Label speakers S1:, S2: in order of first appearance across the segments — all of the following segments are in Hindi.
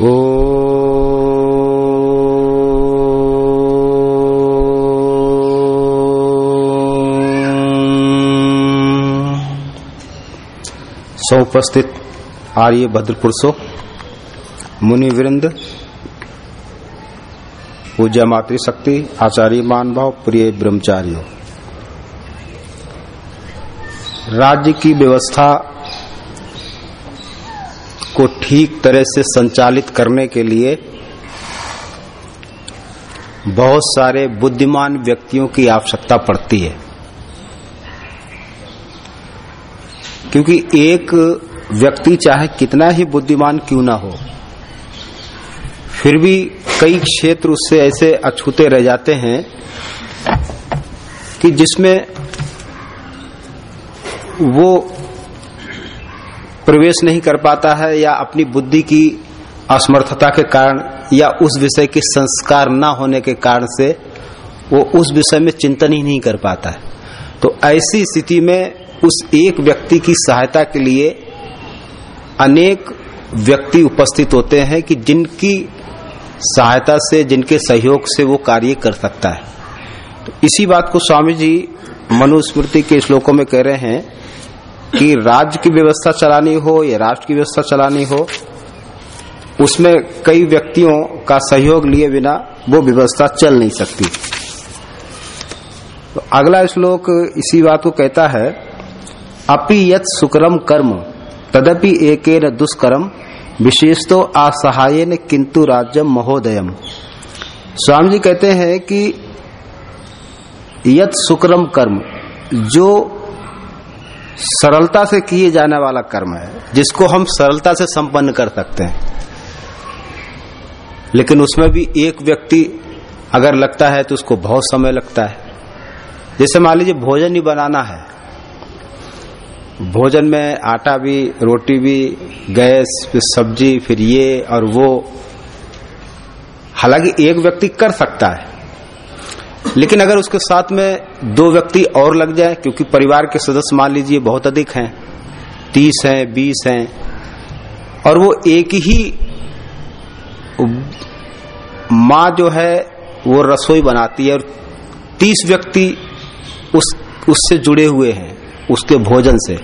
S1: सौपस्थित आर्य भद्र पुरुषो मुनि वृंद पूज्य मातृशक्ति, आचार्य मान भाव प्रिय ब्रह्मचारियों। राज्य की व्यवस्था को ठीक तरह से संचालित करने के लिए बहुत सारे बुद्धिमान व्यक्तियों की आवश्यकता पड़ती है। क्योंकि एक व्यक्ति चाहे कितना ही बुद्धिमान क्यों ना हो, फिर भी कई क्षेत्र उससे ऐसे अछूते रह जाते हैं कि जिसमें वो प्रवेश नहीं कर पाता है या अपनी बुद्धि की असमर्थता के कारण या उस विषय के संस्कार न होने के कारण से वो उस विषय में चिंतन ही नहीं कर पाता है। तो ऐसी स्थिति में उस एक व्यक्ति की सहायता के लिए अनेक व्यक्ति उपस्थित होते हैं कि जिनकी सहायता से, जिनके सहयोग से वो कार्य कर सकता है। तो इसी बात को स्वामी जी मनुस्मृति के श्लोकों में कह रहे हैं कि राज्य की व्यवस्था चलानी हो या राष्ट्र की व्यवस्था चलानी हो, उसमें कई व्यक्तियों का सहयोग लिए बिना वो व्यवस्था चल नहीं सकती। तो अगला श्लोक इसी बात को कहता है, अपि यत सुकरम कर्म, तदपि एक दुष्कर्म विशेष तो असहाय ने किंतु राज्यम महोदयम। स्वामी जी कहते हैं कि यत सुकरम कर्म, जो सरलता से किए जाने वाला कर्म है, जिसको हम सरलता से संपन्न कर सकते हैं। लेकिन उसमें भी एक व्यक्ति अगर लगता है तो उसको बहुत समय लगता है। जैसे मान लीजिए भोजन ही बनाना है। भोजन में आटा भी, रोटी भी, गैस, फिर सब्ज़ी, फिर ये और वो। हालाँकि एक व्यक्ति कर सकता है। लेकिन अगर उसके साथ में दो व्यक्ति और लग जाए, क्योंकि परिवार के सदस्य मान लीजिए बहुत अधिक हैं, तीस हैं, बीस हैं, और वो एक ही माँ जो है, वो रसोई बनाती है और तीस व्यक्ति उस, उससे जुड़े हुए हैं, उसके भोजन से।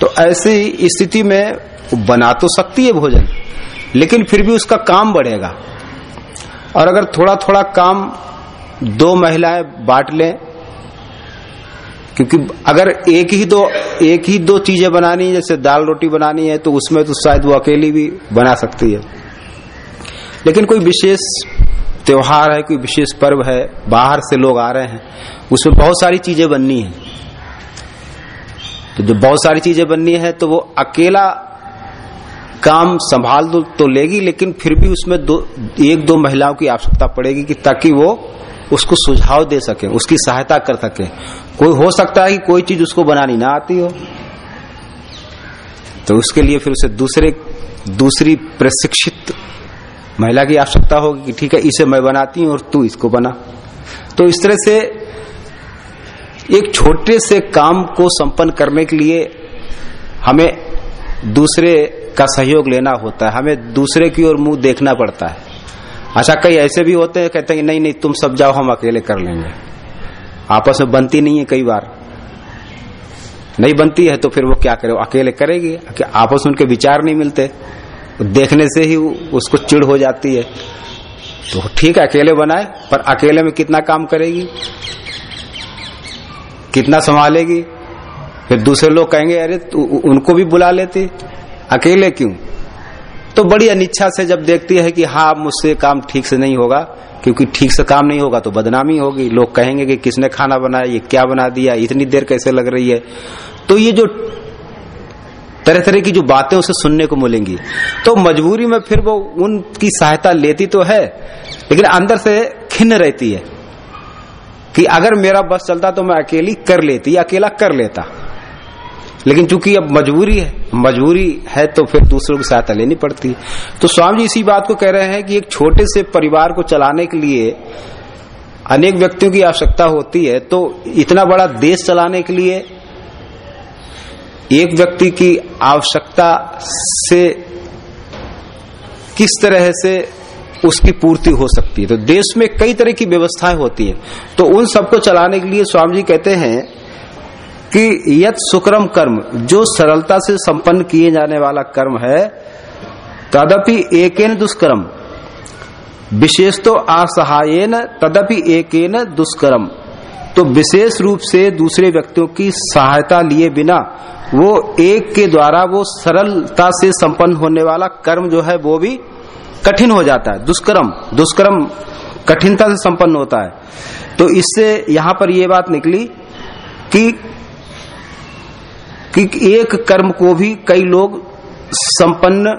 S1: तो ऐसी स्थिति में बना तो सकती है भोजन, लेकिन फिर भी उसका काम बढ़ेगा। और अगर थोड़ा थोड़ा काम दो महिलाएँ बांट लें, क्योंकि अगर एक ही दो, एक ही दो चीज़ें बनानी है, जैसे दाल रोटी बनानी है तो उसमें तो शायद वो अकेली भी बना सकती है। लेकिन कोई विशेष त्योहार है, कोई विशेष पर्व है, बाहर से लोग आ रहे हैं, उसमें बहुत सारी चीज़ें बननी है। तो जब बहुत सारी चीज़ें बननी है तो वो अकेला काम संभाल तो लेगी, लेकिन फिर भी उसमें दो, एक दो महिलाओं की आवश्यकता पड़ेगी कि ताकि वो उसको सुझाव दे सके, उसकी सहायता कर सके। कोई हो सकता है कि कोई चीज़ उसको बनानी ना आती हो। तो उसके लिए फिर उसे दूसरे, दूसरी प्रशिक्षित महिला की आवश्यकता होगी कि ठीक है, इसे मैं बनाती हूँ और तू इसको बना। तो इस तरह से एक छोटे से काम को संपन्न करने के लिए हमें दूसरे का सहयोग लेना होता है, हमें दूसरे की ओर मुँह देखना पड़ता है। अच्छा कई ऐसे भी होते हैं, कहते हैं, नहीं नहीं, तुम सब जाओ, हम अकेले कर लेंगे। आपस में बनती नहीं है कई बार। नहीं बनती है तो फिर वो क्या करे? अकेले करेगी आपस में उनके विचार नहीं मिलते। देखने से ही उसको चिड़ हो जाती है। तो ठीक है, अकेले बनाए, पर अकेले में कितना काम करेगी? कितना संभालेगी? फिर दूसरे लोग कहेंगे, अरे उनको भी बुला लेती। अकेले क्यों? तो बड़ी अनिच्छा से जब देखती है कि हाँ मुझसे काम ठीक से नहीं होगा, क्योंकि ठीक से काम नहीं होगा तो बदनामी होगी। लोग कहेंगे कि किसने खाना बनाया, ये क्या बना दिया, इतनी देर कैसे लग रही है? तो ये जो तरह तरह की जो बातें उसे सुनने को मिलेंगी। तो मजबूरी में फिर वो उनकी सहायता लेती तो है, लेकिन अंदर से खिन्न रहती है कि अगर मेरा बस चलता तो मैं अकेली कर लेती, अकेला कर लेता। लेकिन चूँकि अब मजबूरी है मजबूरी है तो फिर दूसरों की सहायता लेनी पड़ती तो स्वामी जी इसी बात को कह रहे हैं कि एक छोटे से परिवार को चलाने के लिए अनेक व्यक्तियों की आवश्यकता होती है तो इतना बड़ा देश चलाने के लिए एक व्यक्ति की आवश्यकता से किस तरह से उसकी पूर्ति हो सकती है। तो देश में कई तरह की व्यवस्थाएँ होती है। तो उन सबको चलाने के लिए स्वामी जी कहते हैं कि यत सुक्रम कर्म, जो सरलता से संपन्न किए जाने वाला कर्म है, तदपि एक दुष्कर्म। विशेष तो असहायन, तदपि एकेन दुष्कर्म। तो विशेष रूप से दूसरे व्यक्तियों की सहायता लिए बिना, वो एक के द्वारा वो सरलता से संपन्न होने वाला कर्म जो है, वो भी कठिन हो जाता है। दुष्कर्म दुष्कर्म कठिनता से संपन्न होता है। तो इससे यहाँ पर ये बात निकली कि कि एक कर्म को भी कई लोग संपन्न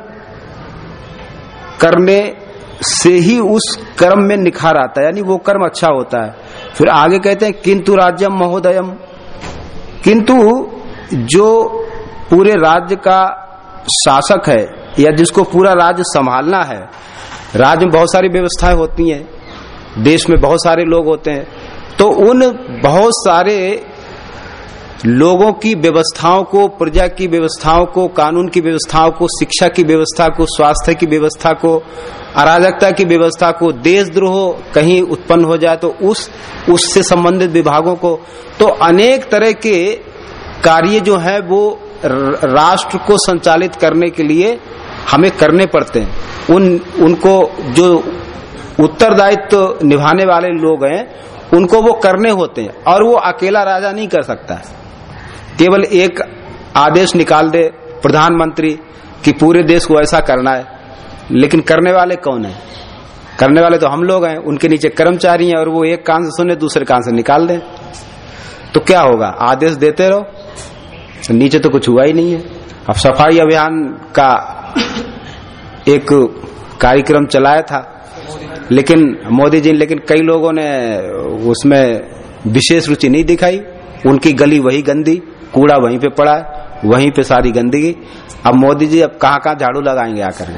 S1: करने से ही उस कर्म में निखार आता है, यानी वो कर्म अच्छा होता है। फिर आगे कहते हैं, किंतु राज्यम महोदयम। किंतु जो पूरे राज्य का शासक है, या जिसको पूरा राज्य संभालना है, राज्य में बहुत सारी व्यवस्थाएँ होती हैं, देश में बहुत सारे लोग होते हैं तो उन बहुत सारे लोगों की व्यवस्थाओं को, प्रजा की व्यवस्थाओं को, कानून की व्यवस्थाओं को, शिक्षा की व्यवस्था को, स्वास्थ्य की व्यवस्था को, अराजकता की व्यवस्था को देशद्रोह कहीं उत्पन्न हो जाए तो उस, उससे संबंधित विभागों को। तो अनेक तरह के कार्य जो है वो राष्ट्र को संचालित करने के लिए हमें करने पड़ते हैं। उन, उनको जो उत्तरदायित्व निभाने वाले लोग हैं, उनको वो करने होते हैं और वो अकेला राजा नहीं कर सकता केवल एक आदेश निकाल दे प्रधानमंत्री कि पूरे देश को ऐसा करना है। लेकिन करने वाले कौन है? करने वाले तो हम लोग हैं, उनके नीचे कर्मचारी हैं और वो एक कान से सुने, दूसरे कान से निकाल दें। तो क्या होगा? आदेश देते रहो। तो नीचे तो कुछ हुआ ही नहीं है। अब सफ़ाई अभियान का एक कार्यक्रम चलाया था। लेकिन मोदी जी, लेकिन कई लोगों ने उसमें विशेष रुचि नहीं दिखाई। उनकी गली वही गंदी। कूड़ा वहीं पे पड़ा है, वहीं पे सारी गंदगी। अब मोदी जी अब कहाँ कहाँ झाड़ू लगाएँगे आकर?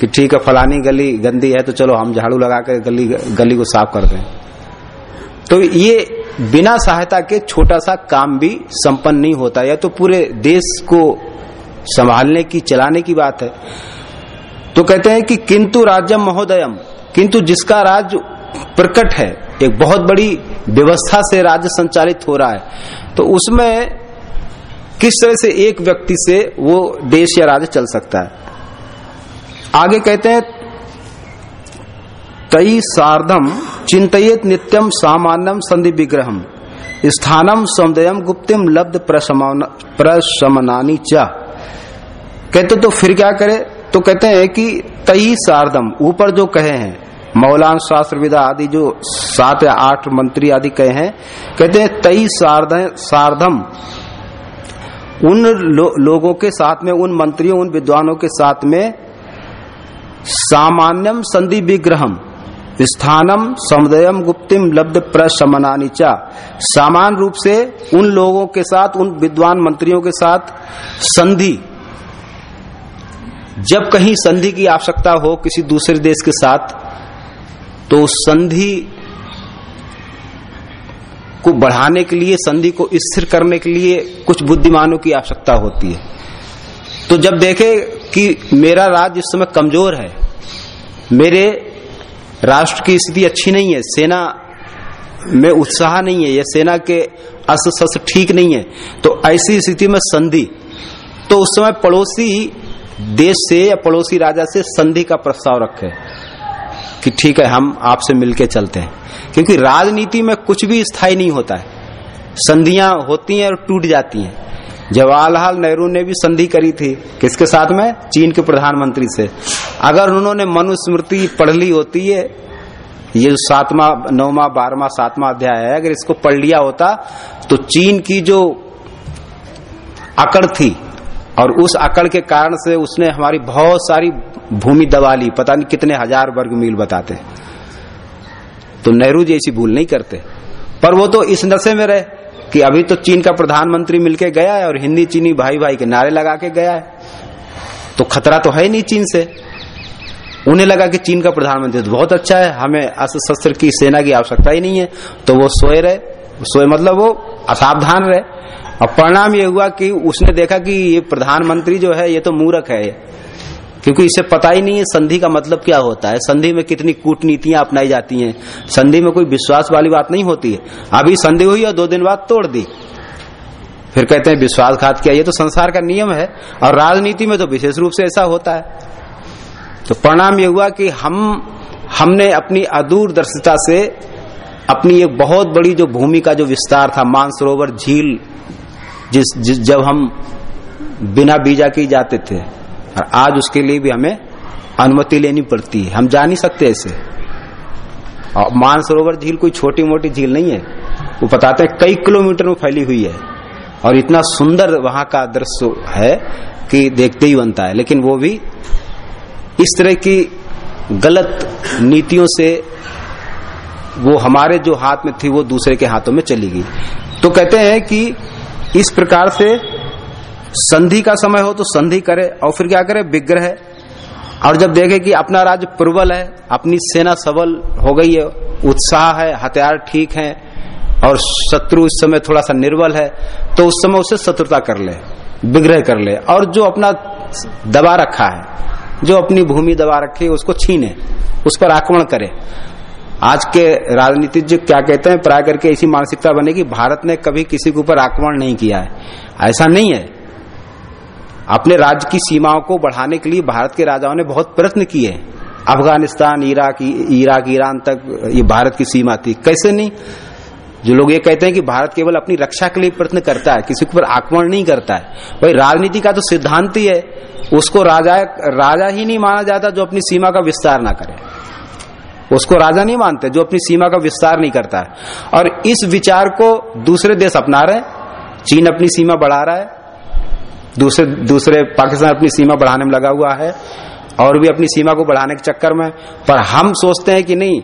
S1: कि ठीक है, फलानी गली गंदी है तो चलो हम झाड़ू लगा कर गली गली को साफ़ कर दें। तो ये बिना सहायता के छोटा सा काम भी संपन्न नहीं होता। या तो पूरे देश को संभालने की, चलाने की बात है। तो कहते हैं कि किंतु राज्यम महोदयम, किंतु जिसका राज्य प्रकट है, एक बहुत बड़ी व्यवस्था से राज्य संचालित हो रहा है तो उसमें किस तरह से एक व्यक्ति से वो देश या राज्य चल सकता है? आगे कहते हैं तई सार्धम चिंतित नित्यम सामान्यम संधि विग्रहम स्थानम सौदयम गुप्तिम लब्ध प्रशमनानी चा। कहते तो फिर क्या करे? तो कहते हैं कि तई सार्धम ऊपर जो कहे हैं, मौलान शास्त्र विदा आदि जो सात या आठ मंत्री आदि कहे हैं, कहते हैं तई सार्धम उन लो, लोगों के साथ में उन मंत्रियों उन विद्वानों के साथ में सामान्यम संधि विग्रहम स्थानम समुदयम गुप्तिम लब्ध प्रशमनानी चा। सामान्य रूप से उन लोगों के साथ उन विद्वान मंत्रियों के साथ संधि। जब कहीं संधि की आवश्यकता हो किसी दूसरे देश के साथ तो संधि को बढ़ाने के लिए, संधि को स्थिर करने के लिए कुछ बुद्धिमानों की आवश्यकता होती है। तो जब देखे कि मेरा राज्य इस समय कमज़ोर है, मेरे राष्ट्र की स्थिति अच्छी नहीं है, सेना में उत्साह नहीं है या सेना के अस्त्र ठीक नहीं है तो ऐसी स्थिति में संधि तो उस समय पड़ोसी देश से या पड़ोसी राजा से संधि का प्रस्ताव रखे। कि ठीक है, हम आपसे मिलके चलते हैं। क्योंकि राजनीति में कुछ भी स्थायी नहीं होता है। संधियाँ होती हैं और टूट जाती हैं। जवाहरलाल नेहरू ने भी संधि करी थी। किसके साथ में? चीन के प्रधानमंत्री से। अगर उन्होंने मनुस्मृति पढ़ ली होती है, ये सातवा, नौवा, बारहवा, सातवा अध्याय है, अगर इसको पढ़ लिया होता तो चीन की जो अकड़ थी और उस अकड़ के कारण से उसने हमारी बहुत सारी भूमि दबा ली। पता नहीं कितने हज़ार वर्ग मील बताते तो नेहरू जी ऐसी भूल नहीं करते। पर वो तो इस नशे में रहे कि अभी तो चीन का प्रधानमंत्री मिलके गया है और हिंदी चीनी भाई भाई के नारे लगा के गया है। तो खतरा तो है नहीं चीन से। उन्हें लगा कि चीन का प्रधानमंत्री तो बहुत अच्छा है, हमें अस्त्र शस्त्र की सेना की आवश्यकता ही नहीं है। तो वो सोए रहे। सोए मतलब वो असावधान रहे। और परिणाम ये हुआ कि उसने देखा कि ये प्रधानमंत्री जो है, ये तो मूर्ख है क्योंकि इसे पता ही नहीं है संधि का मतलब क्या होता है। संधि में कितनी कूटनीतियाँ अपनाई जाती हैं। संधि में कोई विश्वास वाली बात नहीं होती है। अभी संधि हुई और दो दिन बाद तोड़ दी। फिर कहते हैं, विश्वासघात किया। ये तो संसार का नियम है। और राजनीति में तो विशेष रूप से ऐसा होता है। तो परिणाम ये हुआ कि हम, हमने अपनी अदूरदर्शिता से अपनी एक बहुत बड़ी जो भूमि का जो विस्तार था, मानसरोवर, झील जिस, जिस जब हम बिना बीजा के जाते थे और आज उसके लिए भी हमें अनुमति लेनी पड़ती है। हम जा नहीं सकते ऐसे। और मानसरोवर झील कोई छोटी मोटी झील नहीं है। वो बताते हैं कई किलोमीटर में फैली हुई है। और इतना सुंदर वहाँ का दृश्य है कि देखते ही बनता है। लेकिन वो भी इस तरह की गलत नीतियों से वो हमारे जो हाथ में थी वो दूसरे के हाथों में चली गई। तो कहते हैं कि इस प्रकार से संधि का समय हो तो संधि करे और फिर क्या करे? विग्रह। और जब देखे कि अपना राज्य प्रबल है, अपनी सेना सबल हो गई है, उत्साह है, हथियार ठीक है, और शत्रु इस समय थोड़ा सा निर्बल है तो उस समय उसे शत्रुता कर ले, विग्रह कर ले। और जो अपना दबा रखा है, जो अपनी भूमि दबा रखी है, उसको छीने, उस पर आक्रमण करे। आज के राजनीतिज्ञ क्या कहते हैं, प्राय करके ऐसी मानसिकता बने कि भारत ने कभी किसी के ऊपर आक्रमण नहीं किया है। ऐसा नहीं है। अपने राज्य की सीमाओं को बढ़ाने के लिए भारत के राजाओं ने बहुत प्रयत्न किए। अफ़गानिस्तान, इराक इराक, ईरान तक ये भारत की सीमा थी। कैसे नहीं? जो लोग ये कहते हैं कि भारत केवल अपनी रक्षा के लिए प्रयत्न करता है, किसी के ऊपर आक्रमण नहीं करता है। भाई, राजनीति का तो सिद्धांत ही है। उसको राजा राजा ही नहीं माना जाता जो अपनी सीमा का विस्तार ना करे। उसको राजा नहीं मानते, जो अपनी सीमा का विस्तार नहीं करता है। और इस विचार को दूसरे देश अपना रहे चीन अपनी सीमा बढ़ा रहा है। दूसरे दूसरे पाकिस्तान अपनी सीमा बढ़ाने में लगा हुआ है। और भी अपनी सीमा को बढ़ाने के चक्कर में पर हम सोचते हैं कि नहीं,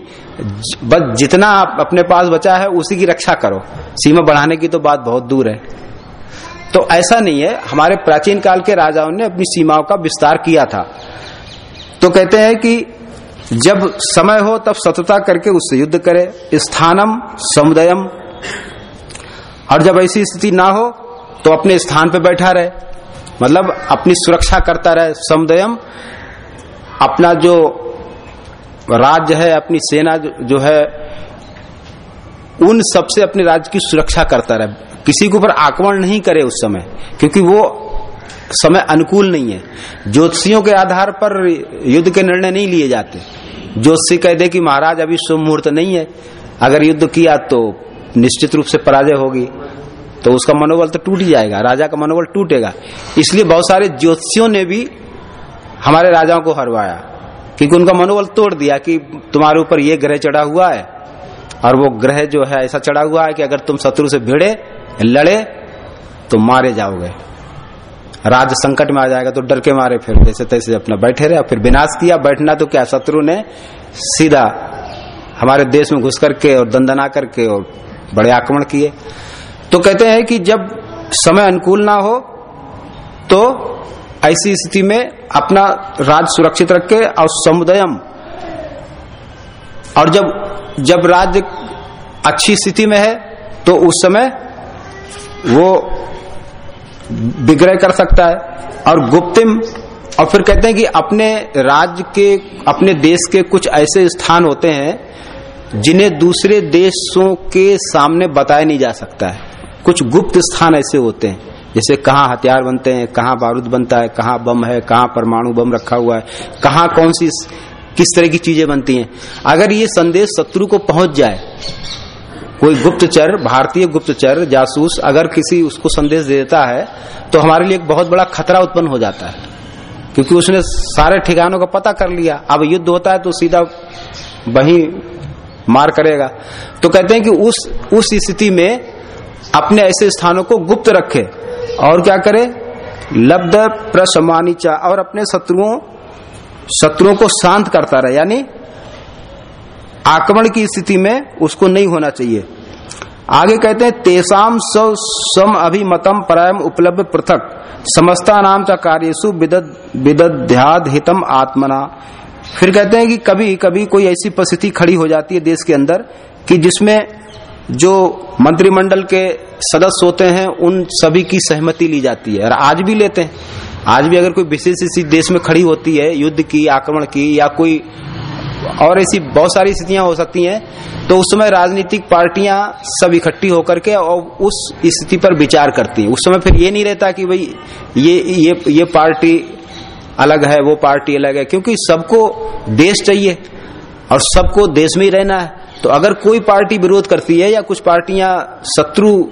S1: बस जितना आप अपने पास बचा है, उसी की रक्षा करो। सीमा बढ़ाने की तो बात बहुत दूर है। तो ऐसा नहीं है। हमारे प्राचीन काल के राजाओं ने अपनी सीमाओं का विस्तार किया था। तो कहते हैं कि जब समय हो तब सतता करके उससे युद्ध करे, स्थानम, समुदयम। और जब ऐसी स्थिति ना हो तो अपने स्थान पर बैठा रहे। मतलब अपनी सुरक्षा करता रहे, समुदयम। अपना जो राज्य है, अपनी सेना जो है, उन सबसे अपने राज्य की सुरक्षा करता रहे। किसी के ऊपर आक्रमण नहीं करे उस समय, क्योंकि वो समय अनुकूल नहीं है। ज्योतिषियों के आधार पर युद्ध के निर्णय नहीं लिए जाते। ज्योतिषी कह दे कि महाराज, अभी शुभ मुहूर्त नहीं है। अगर युद्ध किया तो निश्चित रूप से पराजय होगी। तो उसका मनोबल तो टूट जाएगा, राजा का मनोबल टूटेगा। इसलिए बहुत सारे ज्योतिषियों ने भी हमारे राजाओं को हरवाया, क्योंकि उनका मनोबल तोड़ दिया कि तुम्हारे ऊपर ये ग्रह चढ़ा हुआ है। और वो ग्रह जो है, ऐसा चढ़ा हुआ है कि अगर तुम शत्रु से भिड़े, लड़े तो मारे जाओगे। राज संकट में आ जाएगा तो डर के मारे फिर जैसे तैसे अपना बैठे रहे। फिर विनाश किया, बैठना तो क्या? शत्रु ने सीधा हमारे देश में घुस करके और दंदना करके और बड़े आक्रमण किए। तो कहते हैं कि जब समय अनुकूल ना हो तो ऐसी स्थिति में अपना राज सुरक्षित रखे और समुदयम। और जब जब राज्य अच्छी स्थिति में है तो उस समय वो विग्रह कर सकता है। और गुप्तिम, और फिर कहते हैं कि अपने राज्य के, अपने देश के कुछ ऐसे स्थान होते हैं, जिन्हें दूसरे देशों के सामने बताया नहीं जा सकता है। कुछ गुप्त स्थान ऐसे होते हैं, जैसे कहाँ हथियार बनते हैं, कहाँ बारूद बनता है, कहाँ बम है, कहाँ परमाणु बम रखा हुआ है, कहाँ कौन सी किस तरह की चीज़ें बनती हैं। अगर ये संदेश शत्रु को पहुँच जाए कोई गुप्तचर, भारतीय गुप्तचर, जासूस अगर किसी उसको संदेश दे देता है तो हमारे लिए एक बहुत बड़ा खतरा उत्पन्न हो जाता है। क्योंकि उसने सारे ठिकानों का पता कर लिया। अब युद्ध होता है तो सीधा वही मार करेगा। तो कहते हैं कि उस उस स्थिति में अपने ऐसे स्थानों को गुप्त रखे और क्या करे? लब्ध प्रसमानीचा और अपने शत्रुओं शत्रुओं को शांत करता रहे। यानी आक्रमण की स्थिति में उसको नहीं होना चाहिए। आगे कहते हैं, तेसाम सव सम अभिमतम परायम उपलब्ध पृथक। समस्ता नाम चा कार्यसु विदध्याद हितम आत्मना। फिर कहते हैं कि कभी कभी कोई ऐसी परिस्थिति खड़ी हो जाती है देश के अंदर कि जिसमें जो मंत्रिमंडल के सदस्य होते हैं, उन सभी की सहमति ली जाती है। और आज भी लेते हैं। आज भी अगर कोई विशेष देश में खड़ी होती है, युद्ध की, आक्रमण की, या कोई और ऐसी बहुत सारी स्थितियाँ हो सकती हैं। तो उस समय राजनीतिक पार्टियाँ सब इकट्ठी होकर के और उस स्थिति पर विचार करती हैं। उस समय फिर ये नहीं रहता कि भाई, ये ये ये पार्टी अलग है, वो पार्टी अलग है, क्योंकि सबको देश चाहिए और सबको देश में ही रहना है। तो अगर कोई पार्टी विरोध करती है या कुछ पार्टियाँ शत्रु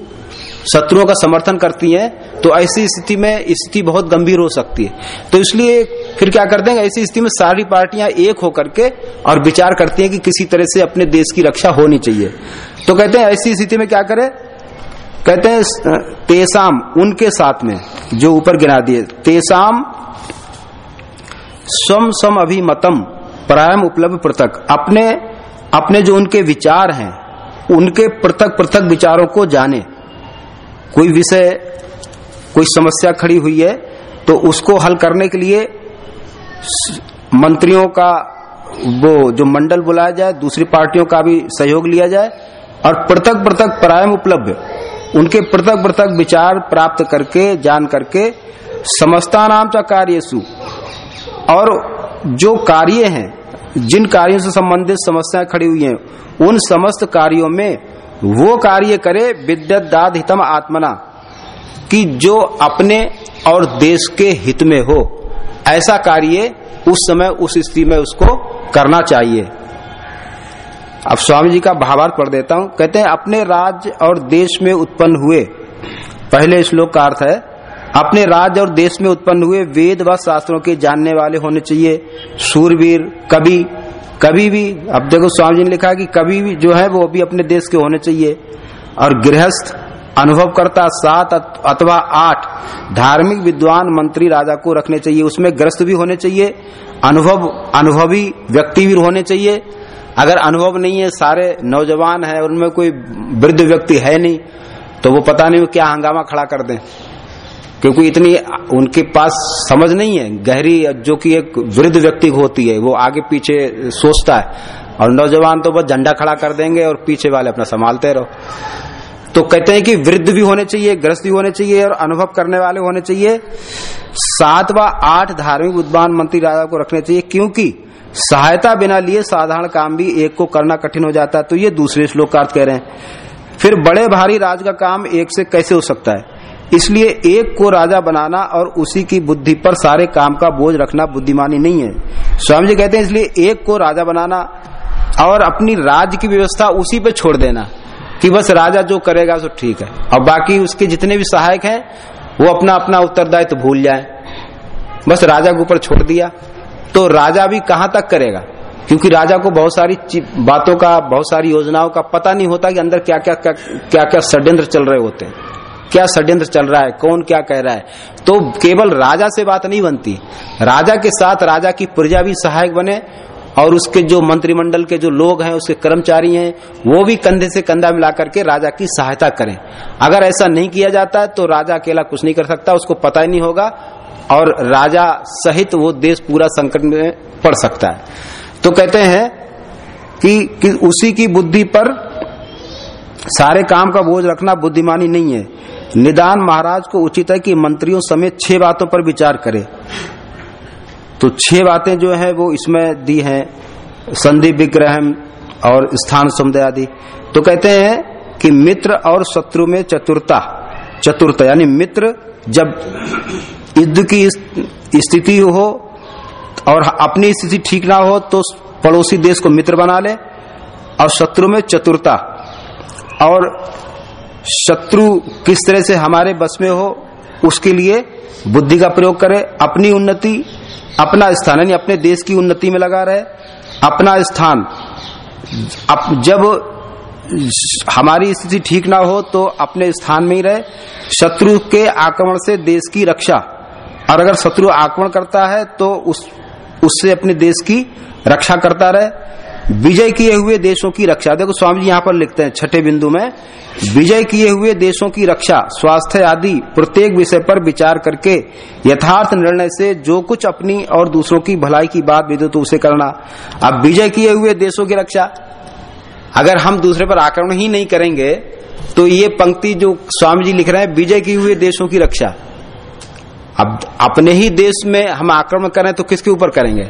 S1: शत्रुओं का समर्थन करती हैं तो ऐसी स्थिति में स्थिति बहुत गंभीर हो सकती है। तो इसलिए फिर क्या करते हैं, ऐसी स्थिति में सारी पार्टियाँ एक होकर के और विचार करती हैं कि किसी तरह से अपने देश की रक्षा होनी चाहिए। तो कहते हैं, ऐसी स्थिति में क्या करें? कहते हैं तेसाम, उनके साथ में, जो ऊपर गिरा दिए। तेसाम, स्वम सम अभिमतम, प्रायम उपलब्ध पृथक। अपने अपने जो उनके विचार हैं, उनके पृथक पृथक विचारों को जाने। कोई विषय, कोई समस्या खड़ी हुई है तो उसको हल करने के लिए मंत्रियों का वो जो मंडल बुलाया जाए, दूसरी पार्टियों का भी सहयोग लिया जाए, और पृथक पृथक प्रायम उपलब्ध, उनके पृथक पृथक विचार प्राप्त करके, जान करके, समस्ता नाम का कार्य सु और जो कार्य हैं, जिन कार्यों से संबंधित समस्याएँ खड़ी हुई हैं, उन समस्त कार्यों में वो कार्य करे विद्युत दाद हितम आत्मना, कि जो अपने और देश के हित में हो। ऐसा कार्य उस समय, उस स्थिति में उसको करना चाहिए। अब स्वामी जी का भावार्थ पढ़ देता हूँ। कहते हैं, अपने राज्य और देश में उत्पन्न हुए, पहले श्लोक का अर्थ है, अपने राज्य और देश में उत्पन्न हुए वेद व शास्त्रों के जानने वाले होने चाहिए। सूरवीर, कवि कभी भी, अब देखो स्वामी जी ने लिखा कि कभी भी जो है वो भी अपने देश के होने चाहिए। और गृहस्थ अनुभव करता सात अथवा आठ, धार्मिक विद्वान मंत्री राजा को रखने चाहिए। उसमें ग्रस्त भी होने चाहिए, अनुभव, अनुभवी व्यक्ति भी होने चाहिए। अगर अनुभव नहीं है, सारे नौजवान है उनमें कोई वृद्ध व्यक्ति है नहीं तो वो पता नहीं वो क्या हंगामा खड़ा कर दें। क्योंकि इतनी उनके पास समझ नहीं है। गहरी जो कि एक वृद्ध व्यक्ति होती है, वो आगे पीछे सोचता है और नौजवान तो बस झंडा खड़ा कर देंगे और पीछे वाले अपना संभालते रहो। तो कहते हैं कि वृद्ध भी होने चाहिए, ग्रस्त भी होने चाहिए और अनुभव करने वाले होने चाहिए। सात व आठ धार्मिक विद्वान मंत्री राजा को रखने चाहिए, क्योंकि सहायता बिना लिए साधारण काम भी एक को करना कठिन हो जाता है। तो ये दूसरे श्लोक का अर्थ कह रहे हैं। फिर बड़े भारी राज का काम एक से कैसे हो सकता है? इसलिए एक को राजा बनाना और उसी की बुद्धि पर सारे काम का बोझ रखना बुद्धिमानी नहीं है। स्वामी जी कहते हैं इसलिए एक को राजा बनाना और अपनी राज्य की व्यवस्था उसी पे छोड़ देना कि बस राजा जो करेगा सो ठीक है। और बाकी उसके जितने भी सहायक हैं वो अपना अपना उत्तरदायित्व तो भूल जाए। बस राजा के ऊपर छोड़ दिया। तो राजा भी कहाँ तक करेगा? क्योंकि राजा को बहुत सारी बातों का बहुत सारी योजनाओं का पता नहीं होता कि अंदर क्या क्या क्या, क्या षड्यंत्र चल रहे होते हैं। क्या षड्यंत्र चल रहा है कौन क्या कह रहा है तो केवल राजा से बात नहीं बनती राजा के साथ राजा की प्रजा भी सहायक बने और उसके जो मंत्रिमंडल के जो लोग हैं उसके कर्मचारी हैं वो भी कंधे से कंधा मिला करके राजा की सहायता करें। अगर ऐसा नहीं किया जाता है तो राजा अकेला कुछ नहीं कर सकता उसको पता ही नहीं होगा और राजा सहित वो देश पूरा संकट में पड़ सकता है। तो कहते हैं कि, कि उसी की बुद्धि पर सारे काम का बोझ रखना बुद्धिमानी नहीं है। निदान महाराज को उचित है कि मंत्रियों समेत छह बातों पर विचार करे। तो छह बातें जो है वो इसमें दी हैं, संधि विग्रह और स्थान समुदाय आदि। तो कहते हैं कि मित्र और शत्रु में चतुरता चतुरता यानी मित्र जब युद्ध की स्थिति हो और अपनी स्थिति ठीक ना हो तो पड़ोसी देश को मित्र बना ले और शत्रु में चतुरता और शत्रु किस तरह से हमारे बस में हो उसके लिए बुद्धि का प्रयोग करे अपनी उन्नति अपना स्थान यानी अपने देश की उन्नति में लगा रहे अपना स्थान। अप, जब हमारी स्थिति ठीक ना हो तो अपने स्थान में ही रहे। शत्रु के आक्रमण से देश की रक्षा। और अगर शत्रु आक्रमण करता है तो उस उससे अपने देश की रक्षा करता रहे। विजय किए हुए देशों की रक्षा। देखो स्वामी जी यहाँ पर लिखते हैं, छठे बिंदु में, विजय किए हुए देशों की रक्षा, स्वास्थ्य आदि प्रत्येक विषय पर विचार करके यथार्थ निर्णय से जो कुछ अपनी और दूसरों की भलाई की बात विद्युत तो उसे करना। अब विजय किए हुए देशों की रक्षा, अगर हम दूसरे पर आक्रमण ही नहीं करेंगे तो ये पंक्ति जो स्वामी जी लिख रहे हैं, विजय किए हुए देशों की रक्षा। अब अपने ही देश में हम आक्रमण करें तो किसके ऊपर करेंगे?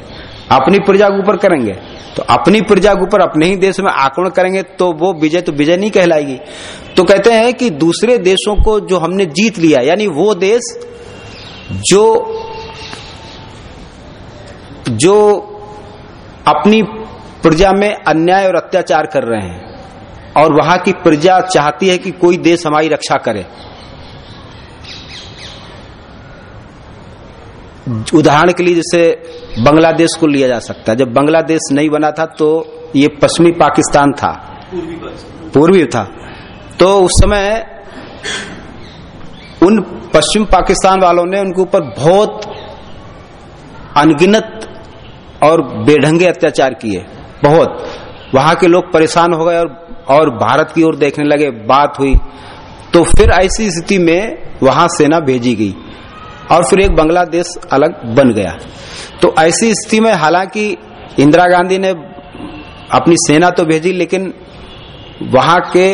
S1: अपनी प्रजा के ऊपर करेंगे। तो अपनी प्रजा के ऊपर अपने ही देश में आक्रमण करेंगे तो वो विजय तो विजय नहीं कहलाएगी। तो कहते हैं कि दूसरे देशों को जो हमने जीत लिया, यानी वो देश जो जो अपनी प्रजा में अन्याय और अत्याचार कर रहे हैं, और वहाँ की प्रजा चाहती है कि कोई देश हमारी रक्षा करे। उदाहरण के लिए जैसे बांग्लादेश को लिया जा सकता है। जब बांग्लादेश नहीं बना था तो ये पश्चिमी पाकिस्तान था। पूर्वी था। तो उस समय उन पश्चिम पाकिस्तान वालों ने उनके ऊपर बहुत अनगिनत और बेढंगे अत्याचार किए। बहुत। वहाँ के लोग परेशान हो गए और और भारत की ओर देखने लगे बात हुई। तो फिर ऐसी स्थिति में वहाँ सेना भेजी गई। और फिर एक बांग्लादेश अलग बन गया। तो ऐसी स्थिति में हालाँकि इंदिरा गांधी ने अपनी सेना तो भेजी, लेकिन वहाँ के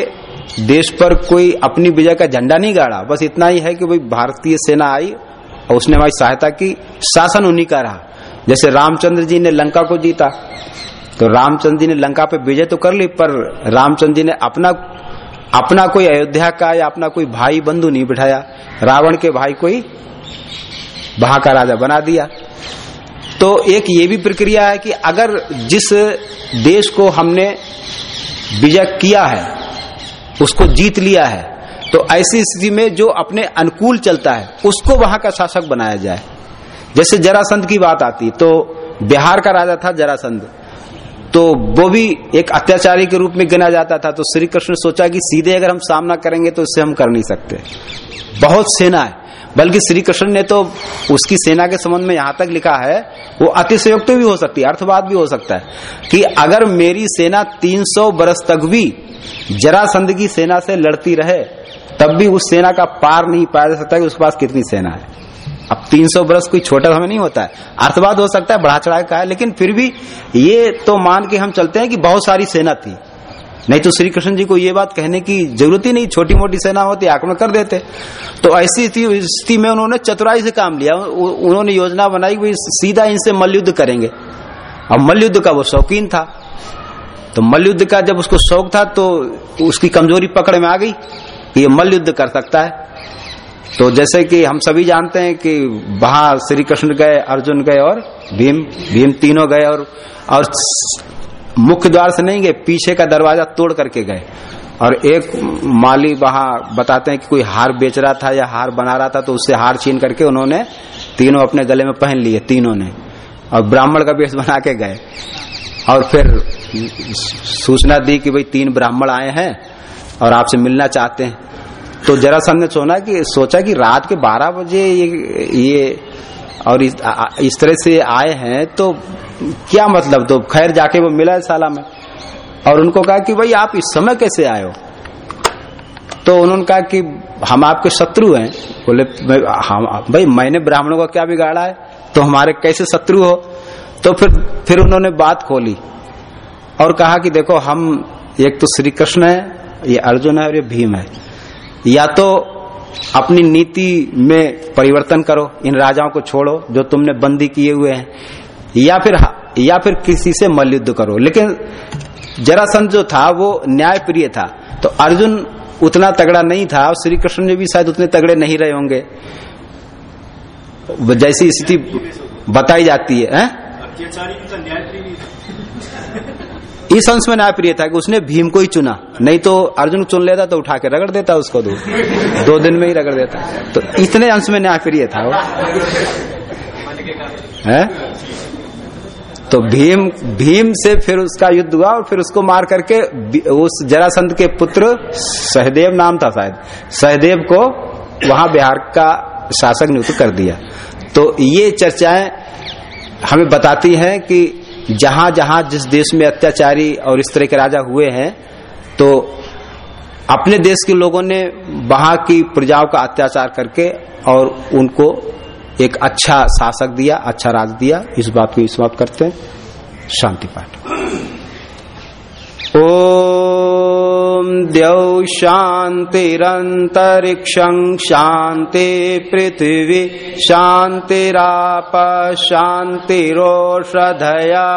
S1: देश पर कोई अपनी विजय का झंडा नहीं गाड़ा। बस इतना ही है कि भाई भारतीय सेना आई और उसने हमारी सहायता की। शासन उन्हीं का रहा। जैसे रामचंद्र जी ने लंका को जीता तो रामचंद्र जी ने लंका पे विजय तो कर ली, पर रामचंद्र जी ने अपना अपना कोई अयोध्या का या अपना कोई भाई बंधु नहीं बिठाया। रावण के भाई कोई वहाँ का राजा बना दिया। तो एक ये भी प्रक्रिया है कि अगर जिस देश को हमने विजय किया है, उसको जीत लिया है तो ऐसी स्थिति में जो अपने अनुकूल चलता है, उसको वहाँ का शासक बनाया जाए। जैसे जरासंध की बात आती तो बिहार का राजा था जरासंध। तो वो भी एक अत्याचारी के रूप में गिना जाता था। तो श्री कृष्ण सोचा कि सीधे अगर हम सामना करेंगे तो इससे हम कर नहीं सकते। बहुत सेना है। बल्कि श्री कृष्ण ने तो उसकी सेना के संबंध में यहाँ तक लिखा है, वो अतिशयोक्त भी हो सकती है, अर्थवाद भी हो सकता है, कि अगर मेरी सेना 300 बरस तक भी जरासंध की सेना से लड़ती रहे, तब भी उस सेना का पार नहीं पाया जा सकता कि उसके पास कितनी सेना है। अब 300 बरस कोई छोटा समय नहीं होता है। अर्थवाद हो सकता है बढ़ा चढ़ा का है, लेकिन फिर भी ये तो मान के हम चलते हैं कि बहुत सारी सेना थी। नहीं तो श्री कृष्ण जी को ये बात कहने की ज़रूरत ही नहीं छोटी मोटी सेना होती आक्रमण कर देते। तो ऐसी स्थिति में उन्होंने चतुराई से काम लिया। उन्होंने योजना बनाई कि सीधा इनसे मल्लयुद्ध करेंगे। अब मल्लयुद्ध का वो शौकीन था। तो मल्लयुद्ध का जब उसको शौक था तो उसकी कमज़ोरी पकड़ में आ गई। कि ये मल्लयुद्ध कर सकता है। तो जैसे कि हम सभी जानते हैं कि वहाँ श्री कृष्ण गए, अर्जुन गए और भीम भीम तीनों गए और और मुख्य द्वार से नहीं गए, पीछे का दरवाज़ा तोड़ करके गए। और एक माली वहाँ बताते हैं कि कोई हार बेच रहा था या हार बना रहा था तो उससे हार छीन करके उन्होंने तीनों अपने गले में पहन लिए, तीनों ने। और ब्राह्मण का वेश बना के गए। और फिर सूचना दी कि भाई तीन ब्राह्मण आए हैं और आपसे मिलना चाहते हैं। तो जरा ने सोना कि सोचा कि रात के 12 बजे ये ये और इस, इस तरह से आए हैं तो क्या मतलब? तो खैर जाके वो मिला है साला में। और उनको कहा कि भाई आप इस समय कैसे आए हो? तो उन्होंने कहा कि हम आपके शत्रु हैं। बोले हम भाई मैंने ब्राह्मणों का क्या बिगाड़ा है? तो हमारे कैसे शत्रु हो? तो फिर फिर उन्होंने बात खोली और कहा कि देखो हम एक तो श्री कृष्ण है ये अर्जुन है और ये भीम है। या तो अपनी नीति में परिवर्तन करो इन राजाओं को छोड़ो जो तुमने बंदी किए हुए हैं या फिर या फिर किसी से मल्लयुद्ध करो। लेकिन जरासंध जो था वो न्याय प्रिय था। तो अर्जुन उतना तगड़ा नहीं था और श्री कृष्ण जी भी शायद उतने तगड़े नहीं रहे होंगे। जैसी स्थिति बताई जाती है, है? इस अंश में न्याय प्रिय था कि उसने भीम को ही चुना। नहीं तो अर्जुन चुन लेता तो उठा के रगड़ देता उसको दो दो दिन में ही रगड़ देता। तो इतने अंश में न्याय प्रिय था वो। है? तो भीम भीम से फिर उसका युद्ध हुआ और फिर उसको मार करके उस जरासंध के पुत्र सहदेव नाम था शायद। सहदेव को वहाँ बिहार का शासक नियुक्त कर दिया। तो ये चर्चाएँ हमें बताती हैं कि जहाँ जहाँ जिस देश में अत्याचारी और इस तरह के राजा हुए हैं तो अपने देश के लोगों ने वहाँ की प्रजाओं का अत्याचार करके और उनको एक अच्छा शासक दिया अच्छा राज दिया। इस बात को समाप्त करते हैं। शांति पाठ। ओम द्यौ शान्तिरन्तरिक्षं शान्ति पृथिवी शान्तिराप शान्तिरोषधया